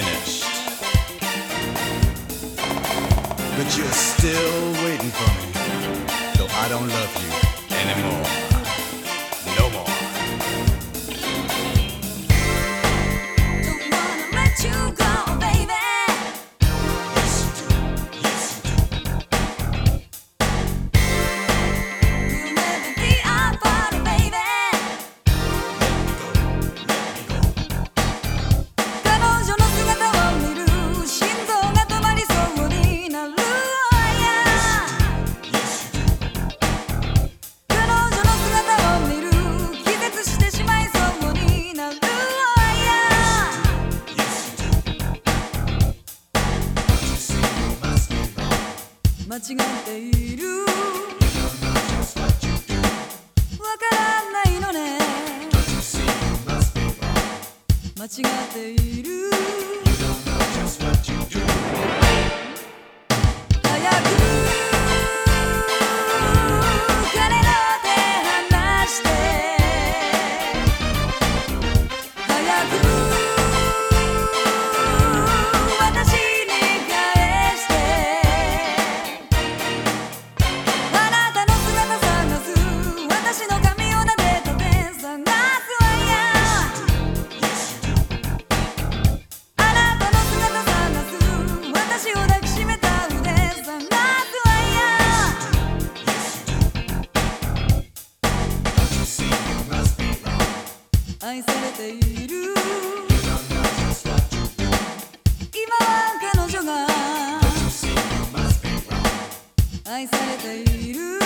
finished. But you're still waiting for me, though I don't love you anymore. 違っている。わからないのね。間違っている。愛されている。今は彼女が愛されている。